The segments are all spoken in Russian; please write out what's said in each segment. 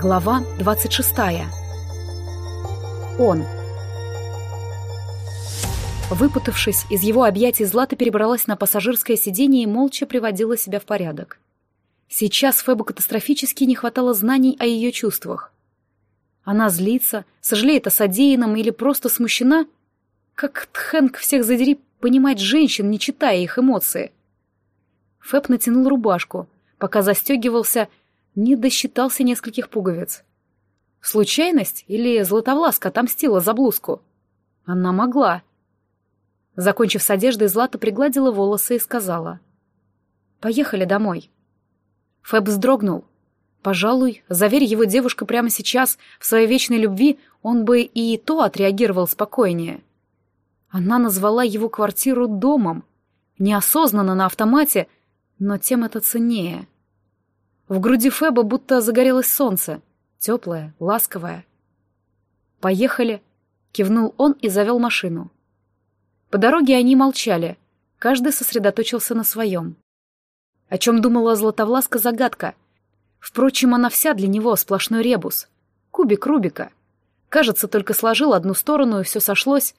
Глава 26. Он. Выпутавшись из его объятий, Злата перебралась на пассажирское сиденье и молча приводила себя в порядок. Сейчас Фебу катастрофически не хватало знаний о ее чувствах. Она злится, сожалеет о содеянном или просто смущена? Как Тхэнк всех задери понимать женщин, не читая их эмоции? Феб натянул рубашку, пока застегивался не досчитался нескольких пуговиц. Случайность или Златовласка отомстила за блузку? Она могла. Закончив с одеждой, Злата пригладила волосы и сказала. «Поехали домой». Фэб вздрогнул. Пожалуй, заверь его девушка прямо сейчас в своей вечной любви, он бы и то отреагировал спокойнее. Она назвала его квартиру домом. Неосознанно на автомате, но тем это ценнее. В груди Феба будто загорелось солнце, теплое, ласковое. «Поехали», — кивнул он и завел машину. По дороге они молчали, каждый сосредоточился на своем. О чем думала Златовласка загадка. Впрочем, она вся для него сплошной ребус. Кубик Рубика. Кажется, только сложил одну сторону, и все сошлось.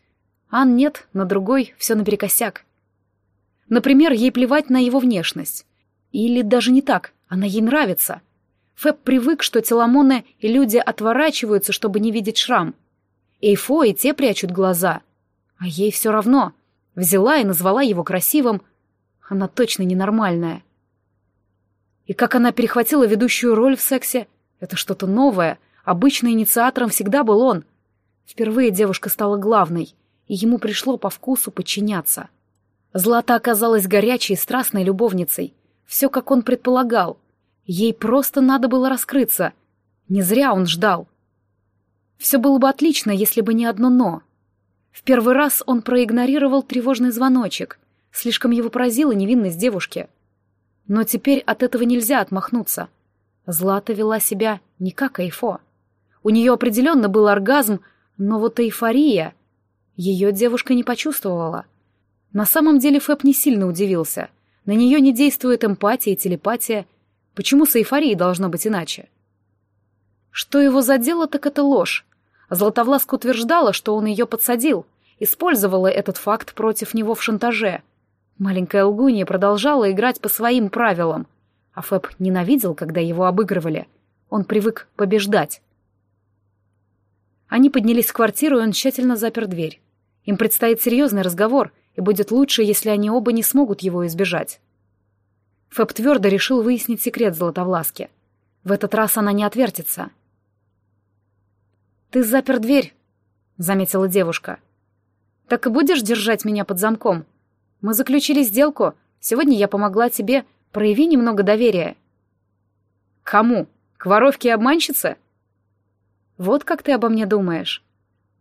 Ан нет, на другой все наперекосяк. Например, ей плевать на его внешность. Или даже не так, она ей нравится. Фэб привык, что теломоны и люди отворачиваются, чтобы не видеть шрам. Эйфо и те прячут глаза. А ей все равно. Взяла и назвала его красивым. Она точно ненормальная. И как она перехватила ведущую роль в сексе, это что-то новое. Обычно инициатором всегда был он. Впервые девушка стала главной, и ему пришло по вкусу подчиняться. Злата оказалась горячей и страстной любовницей — все, как он предполагал. Ей просто надо было раскрыться. Не зря он ждал. Все было бы отлично, если бы не одно «но». В первый раз он проигнорировал тревожный звоночек. Слишком его поразила невинность девушки. Но теперь от этого нельзя отмахнуться. Злата вела себя не как Эйфо. У нее определенно был оргазм, но вот эйфория... Ее девушка не почувствовала. На самом деле Фэб не сильно удивился — на нее не действует эмпатия и телепатия. Почему с эйфорией должно быть иначе? Что его задело, так это ложь. Златовласка утверждала, что он ее подсадил, использовала этот факт против него в шантаже. Маленькая лгунья продолжала играть по своим правилам, а Фэб ненавидел, когда его обыгрывали. Он привык побеждать. Они поднялись в квартиру, и он тщательно запер дверь. Им предстоит серьезный разговор, и будет лучше, если они оба не смогут его избежать. Фэб твердо решил выяснить секрет Златовласки. В этот раз она не отвертится. «Ты запер дверь», — заметила девушка. «Так и будешь держать меня под замком? Мы заключили сделку. Сегодня я помогла тебе. Прояви немного доверия». «Кому? К воровке и обманщице?» «Вот как ты обо мне думаешь».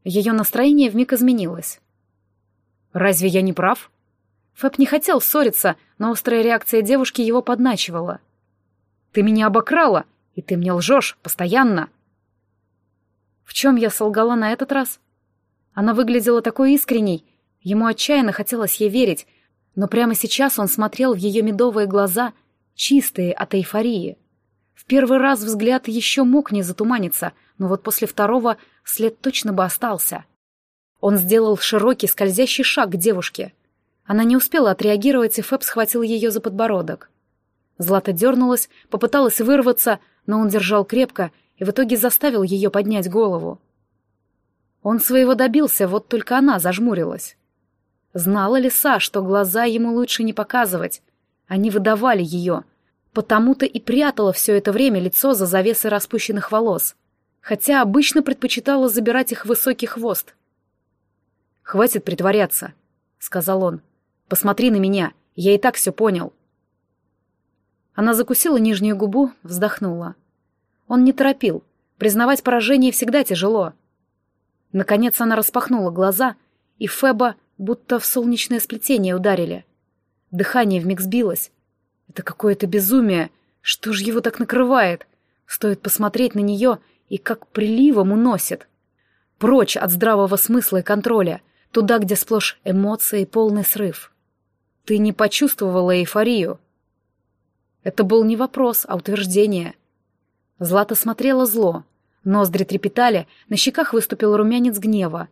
Ее настроение вмиг изменилось. Разве я не прав? Фэб не хотел ссориться, но острая реакция девушки его подначивала. «Ты меня обокрала, и ты мне лжешь постоянно!» В чем я солгала на этот раз? Она выглядела такой искренней, ему отчаянно хотелось ей верить, но прямо сейчас он смотрел в ее медовые глаза, чистые от эйфории. В первый раз взгляд еще мог не затуманиться, но вот после второго след точно бы остался. Он сделал широкий скользящий шаг к девушке. Она не успела отреагировать, и Фэб схватил ее за подбородок. Злата дернулась, попыталась вырваться, но он держал крепко и в итоге заставил ее поднять голову. Он своего добился, вот только она зажмурилась. Знала лиса, что глаза ему лучше не показывать. Они выдавали ее. Потому-то и прятала все это время лицо за завесой распущенных волос. Хотя обычно предпочитала забирать их высокий хвост. «Хватит притворяться», — сказал он. «Посмотри на меня, я и так все понял». Она закусила нижнюю губу, вздохнула. Он не торопил. Признавать поражение всегда тяжело. Наконец она распахнула глаза, и Феба будто в солнечное сплетение ударили. Дыхание вмиг сбилось. Это какое-то безумие. Что ж его так накрывает? Стоит посмотреть на нее, и как приливом уносит. Прочь от здравого смысла и контроля, Туда, где сплошь эмоции и полный срыв. Ты не почувствовала эйфорию. Это был не вопрос, а утверждение. Злата смотрела зло. Ноздри трепетали, на щеках выступил румянец гнева.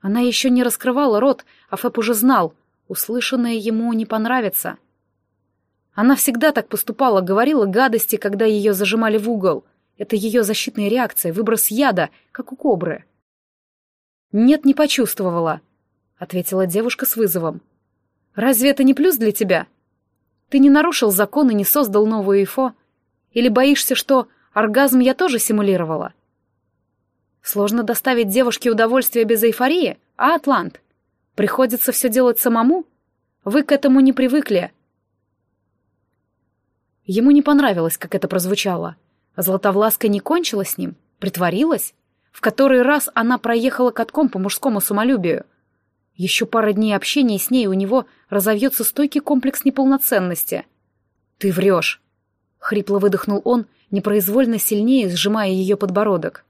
Она еще не раскрывала рот, а Фэб уже знал, услышанное ему не понравится. Она всегда так поступала, говорила гадости, когда ее зажимали в угол. Это ее защитная реакция, выброс яда, как у кобры. «Нет, не почувствовала», — ответила девушка с вызовом. «Разве это не плюс для тебя? Ты не нарушил закон и не создал новую ИФО? Или боишься, что оргазм я тоже симулировала?» Сложно доставить девушке удовольствие без эйфории, а Атлант? Приходится все делать самому? Вы к этому не привыкли. Ему не понравилось, как это прозвучало. Златовласка не кончила с ним, притворилась. В который раз она проехала катком по мужскому самолюбию. Еще пара дней общения с ней у него разовьется стойкий комплекс неполноценности. «Ты врешь!» — хрипло выдохнул он, непроизвольно сильнее сжимая ее подбородок.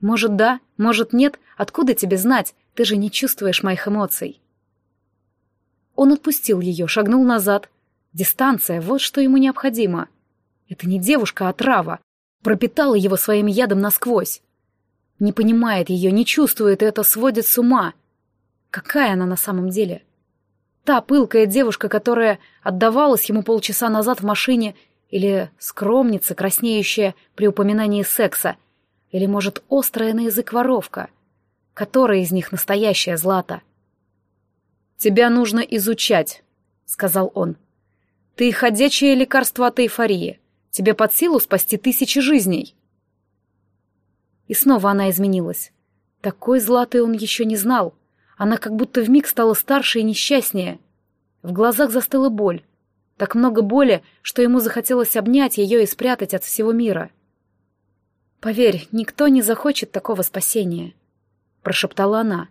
Может, да, может, нет, откуда тебе знать? Ты же не чувствуешь моих эмоций. Он отпустил ее, шагнул назад. Дистанция, вот что ему необходимо. Это не девушка, а трава. Пропитала его своим ядом насквозь. Не понимает ее, не чувствует, и это сводит с ума. Какая она на самом деле? Та пылкая девушка, которая отдавалась ему полчаса назад в машине, или скромница, краснеющая при упоминании секса — или, может, острая на язык воровка? Которая из них настоящая Злата? «Тебя нужно изучать», — сказал он. «Ты ходячее лекарство от эйфории. Тебе под силу спасти тысячи жизней». И снова она изменилась. Такой Златой он еще не знал. Она как будто вмиг стала старше и несчастнее. В глазах застыла боль. Так много боли, что ему захотелось обнять ее и спрятать от всего мира. «Поверь, никто не захочет такого спасения», — прошептала она.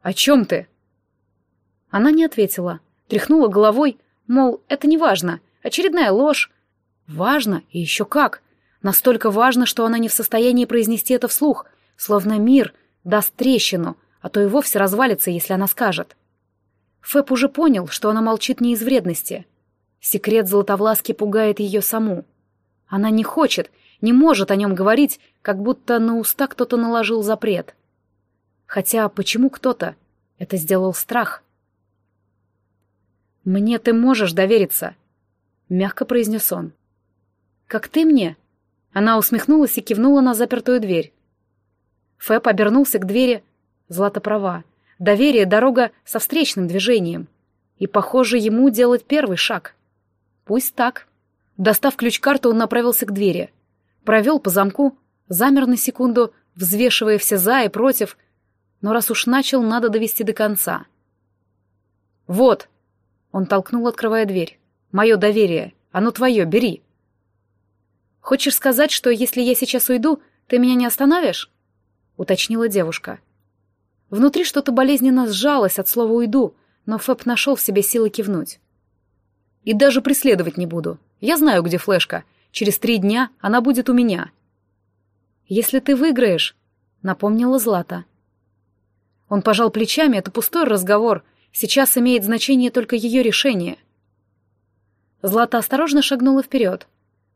«О чем ты?» Она не ответила, тряхнула головой, мол, это не важно, очередная ложь. Важно, и еще как. Настолько важно, что она не в состоянии произнести это вслух, словно мир даст трещину, а то и вовсе развалится, если она скажет. Фэп уже понял, что она молчит не из вредности. Секрет Золотовласки пугает ее саму. Она не хочет, не может о нем говорить, как будто на уста кто-то наложил запрет. Хотя почему кто-то? Это сделал страх. «Мне ты можешь довериться», — мягко произнес он. «Как ты мне?» Она усмехнулась и кивнула на запертую дверь. Фэб обернулся к двери. Злата права. Доверие — дорога со встречным движением. И, похоже, ему делать первый шаг. Пусть так. Достав ключ-карту, он направился к двери провел по замку, замер на секунду, взвешивая все «за» и «против», но раз уж начал, надо довести до конца. «Вот!» — он толкнул, открывая дверь. «Мое доверие. Оно твое, бери!» «Хочешь сказать, что если я сейчас уйду, ты меня не остановишь?» — уточнила девушка. Внутри что-то болезненно сжалось от слова «уйду», но Фэб нашел в себе силы кивнуть. «И даже преследовать не буду. Я знаю, где флешка, Через три дня она будет у меня. Если ты выиграешь, напомнила Злата. Он пожал плечами, это пустой разговор. Сейчас имеет значение только ее решение. Злата осторожно шагнула вперед.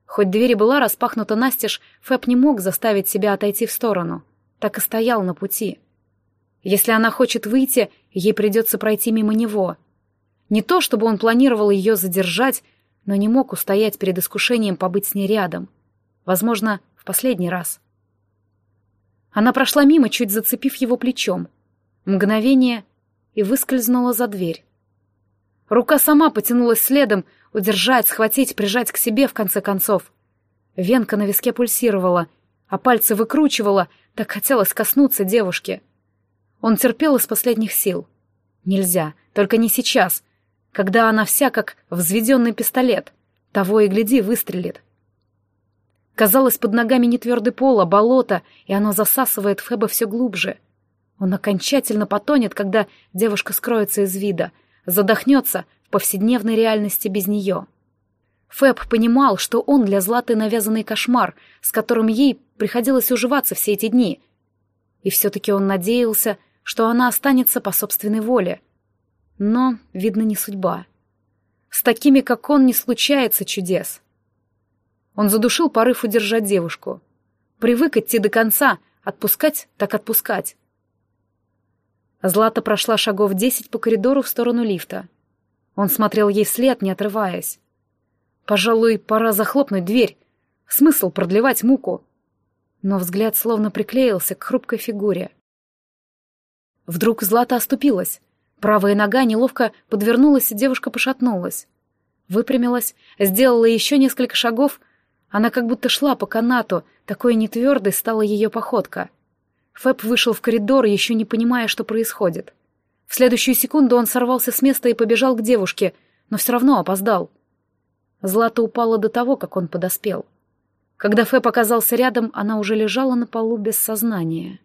Хоть дверь была распахнута настежь, Фэб не мог заставить себя отойти в сторону. Так и стоял на пути. Если она хочет выйти, ей придется пройти мимо него. Не то, чтобы он планировал ее задержать, но не мог устоять перед искушением побыть с ней рядом. Возможно, в последний раз. Она прошла мимо, чуть зацепив его плечом. Мгновение и выскользнула за дверь. Рука сама потянулась следом, удержать, схватить, прижать к себе в конце концов. Венка на виске пульсировала, а пальцы выкручивала, так хотелось коснуться девушки. Он терпел из последних сил. Нельзя, только не сейчас — когда она вся как взведенный пистолет. Того и гляди, выстрелит. Казалось, под ногами не твердый пол, а болото, и оно засасывает Феба все глубже. Он окончательно потонет, когда девушка скроется из вида, задохнется в повседневной реальности без нее. Фэб понимал, что он для Златы навязанный кошмар, с которым ей приходилось уживаться все эти дни. И все-таки он надеялся, что она останется по собственной воле — но, видно, не судьба. С такими, как он, не случается чудес. Он задушил порыв удержать девушку. Привык идти до конца, отпускать так отпускать. Злата прошла шагов десять по коридору в сторону лифта. Он смотрел ей вслед, не отрываясь. Пожалуй, пора захлопнуть дверь. Смысл продлевать муку. Но взгляд словно приклеился к хрупкой фигуре. Вдруг Злата оступилась. Правая нога неловко подвернулась, и девушка пошатнулась. Выпрямилась, сделала еще несколько шагов. Она как будто шла по канату, такой нетвердой стала ее походка. Фэб вышел в коридор, еще не понимая, что происходит. В следующую секунду он сорвался с места и побежал к девушке, но все равно опоздал. Злата упала до того, как он подоспел. Когда Фэб оказался рядом, она уже лежала на полу без сознания.